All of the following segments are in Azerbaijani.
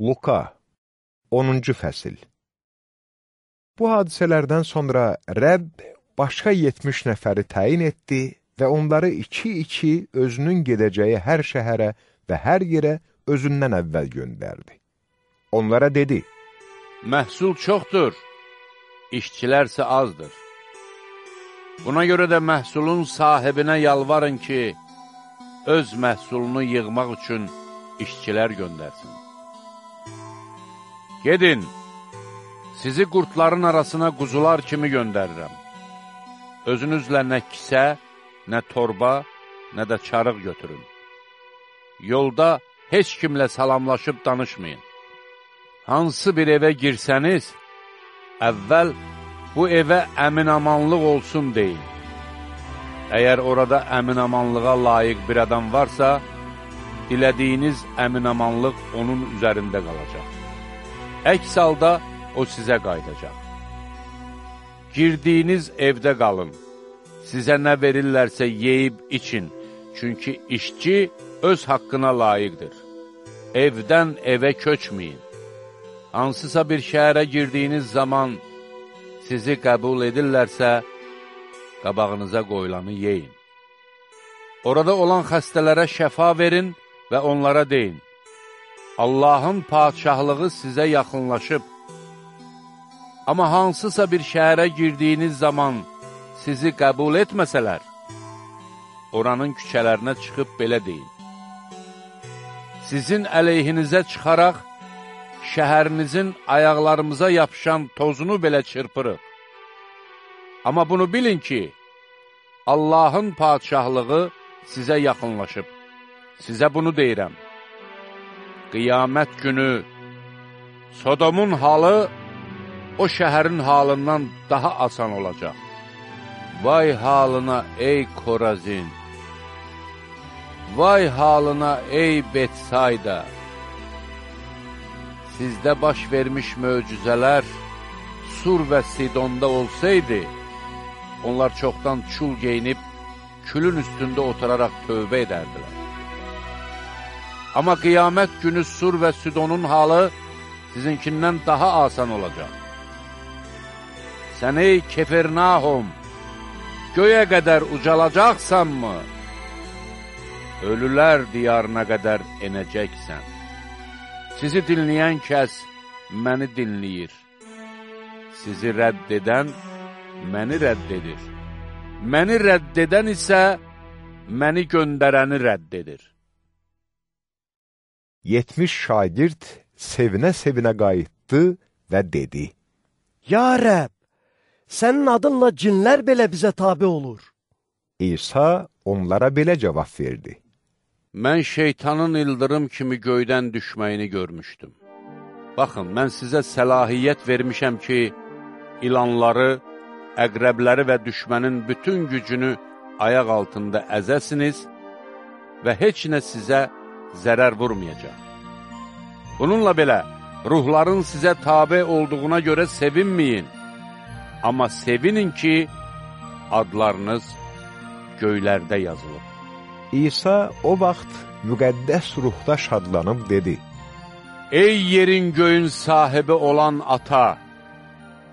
Luka 10-cu fəsil Bu hadisələrdən sonra Rəbb başqa 70 nəfəri təyin etdi və onları iki-iki özünün gedəcəyi hər şəhərə və hər yerə özündən əvvəl göndərdi. Onlara dedi, Məhsul çoxdur, işçilərsə azdır. Buna görə də məhsulun sahibinə yalvarın ki, öz məhsulunu yığmaq üçün işçilər göndərsin. Gedin, sizi qurtların arasına quzular kimi göndərirəm. Özünüzlə nə kisə, nə torba, nə də çarıq götürün. Yolda heç kimlə salamlaşıb danışmayın. Hansı bir evə girsəniz, əvvəl bu evə əminamanlıq olsun deyin. Əgər orada əminamanlığa layiq bir adam varsa, dilədiyiniz əminamanlıq onun üzərində qalacaq. Əks halda o sizə qaydacaq. Girdiyiniz evdə qalın. Sizə nə verirlərsə yeyib için, çünki işçi öz haqqına layiqdir. Evdən evə köçməyin. Hansısa bir şəhərə girdiyiniz zaman sizi qəbul edirlərsə, qabağınıza qoyulanı yeyin. Orada olan xəstələrə şəfa verin və onlara deyin, Allahın padişahlığı sizə yaxınlaşıb. Amma hansısa bir şəhərə girdiyiniz zaman sizi qəbul etməsələr, oranın küçələrinə çıxıb belə deyin. Sizin əleyhinizə çıxaraq, şəhərinizin ayaqlarımıza yapışan tozunu belə çırpırıq. Amma bunu bilin ki, Allahın padişahlığı sizə yaxınlaşıb. Sizə bunu deyirəm. Qiyamət günü Sodomun halı o şəhərin halından daha asan olacaq. Vay halına ey Korazin! Vay halına ey Betsayda! Sizdə baş vermiş möcüzələr Sur və Sidonda olsaydı, onlar çoxdan çul geyinib, külün üstündə oturaraq tövbə edərdilər. Amma qiyamət günü Sur və Sidonun halı sizinkindən daha asan olacaq. Sən ey Kefernahum, göyə qədər ucalacaqsanmı? Ölülər diyarına qədər enəcəksən. Sizi dinləyən kəs məni dinləyir. Sizi rədd edən məni rədd edir. Məni rədd edən isə məni göndərəni rədd edir. 70 şagird sevinə-sevinə qayıtdı və dedi, Ya Rəbb, sənin adınla cinlər belə bizə tabi olur. İsa onlara belə cavab verdi. Mən şeytanın ildırım kimi göydən düşməyini görmüşdüm. Baxın, mən sizə səlahiyyət vermişəm ki, ilanları, əqrəbləri və düşmənin bütün gücünü ayaq altında əzəsiniz və heç nə sizə zərər vurmayacaq. Bununla belə, ruhların sizə tabi olduğuna görə sevinməyin, amma sevinin ki, adlarınız göylərdə yazılıb. İsa o vaxt müqəddəs ruhda şadlanıb dedi, Ey yerin göyün sahibi olan ata,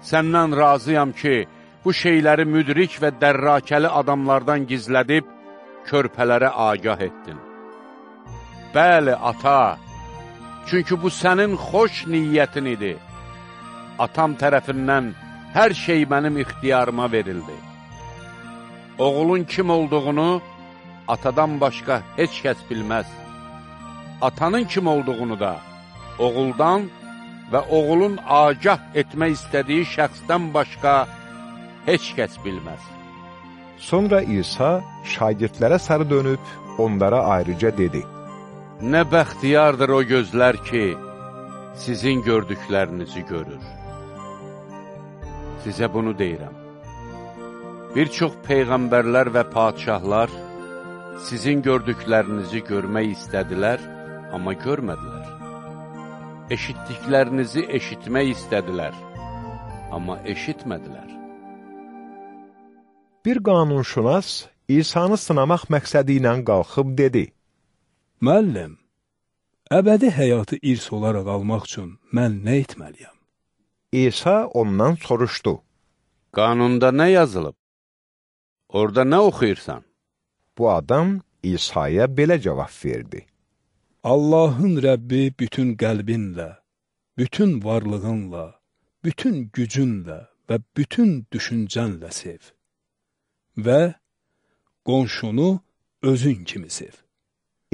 səndən razıyam ki, bu şeyləri müdrik və dərrakəli adamlardan gizlədib, körpələrə agah etdin. Bəli, ata, çünki bu sənin xoş niyyətin idi. Atam tərəfindən hər şey mənim ixtiyarıma verildi. Oğulun kim olduğunu atadan başqa heç kəs bilməz. Atanın kim olduğunu da oğuldan və oğulun agah etmək istədiyi şəxsdən başqa heç kəs bilməz. Sonra İsa şagirdlərə sarı dönüb onlara ayrıca dedi, Nə bəxtiyardır o gözlər ki, sizin gördüklərinizi görür. Sizə bunu deyirəm. Bir çox peyğəmbərlər və padişahlar sizin gördüklərinizi görmək istədilər, amma görmədilər. Eşitdiklərinizi eşitmək istədilər, amma eşitmədilər. Bir qanunşünas İsanı sınamaq məqsədi ilə qalxıb dedi, Müəllim, əbədi həyatı irs olaraq almaq üçün mən nə etməliyəm? İsa ondan soruşdu. Qanunda nə yazılıb? Orada nə oxuyursan? Bu adam İsa'ya belə cavab verdi. Allahın Rəbbi bütün qəlbinlə, bütün varlığınla, bütün gücünlə və bütün düşüncənlə sev. Və qonşunu özün kimi sev.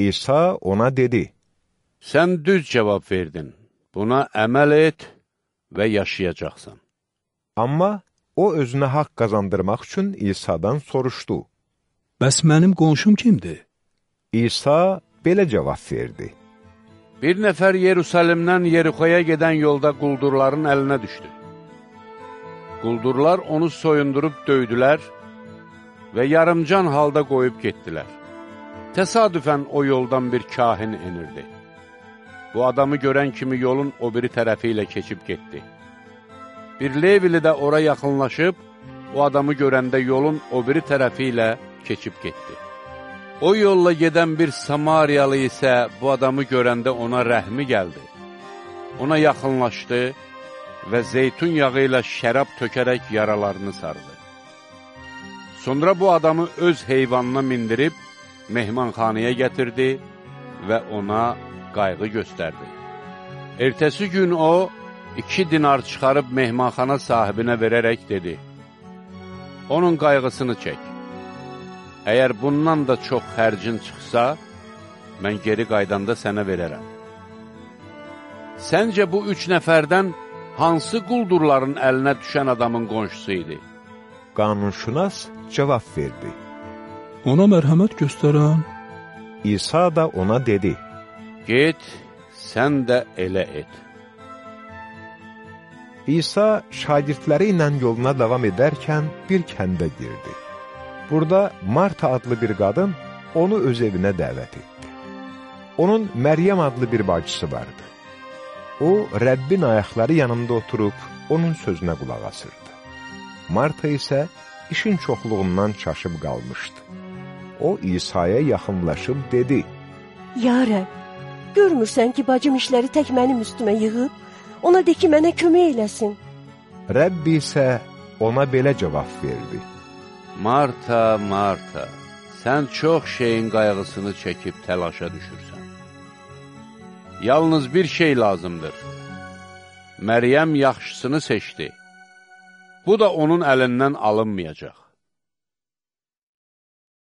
İsa ona dedi, Sən düz cavab verdin. Buna əməl et və yaşayacaqsan. amma o özünə haqq qazandırmaq üçün İsa'dan soruşdu. Bəs mənim qonşum kimdir? İsa belə cavab verdi. Bir nəfər Yerusəlimdən Yerixoya gedən yolda quldurların əlinə düşdü. Quldurlar onu soyundurub döydülər və yarımcan halda qoyub getdilər. Təsadüfən o yoldan bir kahin enirdi. Bu adamı görən kimi yolun o biri tərəfi ilə keçib getdi. Bir Levili də ora yaxınlaşıb, o adamı görəndə yolun o biri tərəfi ilə keçib getdi. O yolla gedən bir Samariyalı isə bu adamı görəndə ona rəhmi gəldi. Ona yaxınlaşdı və zeytun yağı ilə şərab tökərək yaralarını sardı. Sonra bu adamı öz heyvanına mindirib mehmanxanaya gətirdi və ona qayğı göstərdi. Ertəsi gün o, iki dinar çıxarıb mehmanxana sahibinə verərək dedi, Onun qayğısını çək. Əgər bundan da çox xərcin çıxsa, mən geri qaydanda sənə verərəm. Səncə bu üç nəfərdən hansı quldurların əlinə düşən adamın qonşusu idi? Qanunşünas cavab verdi. Ona mərhəmət göstərən İsa da ona dedi, Get, sən də elə et. İsa şagirdləri ilə yoluna davam edərkən bir kəndə girdi. Burada Marta adlı bir qadın onu öz evinə dəvət etdi. Onun Məryəm adlı bir bacısı vardı. O, Rəbbin ayaqları yanında oturub, onun sözünə qulaq asırdı. Marta isə işin çoxluğundan çaşıb qalmışdı. O, İsa'ya yaxınlaşıb dedi, Ya Rəbb, görmürsən ki, bacım işləri tək mənim üstümə yığıb? Ona de ki, mənə kömək eləsin. Rəbbi isə ona belə cavab verdi. Marta, Marta, sən çox şeyin qayğısını çəkib təlaşa düşürsən. Yalnız bir şey lazımdır. Məryəm yaxşısını seçdi. Bu da onun əlindən alınmayacaq.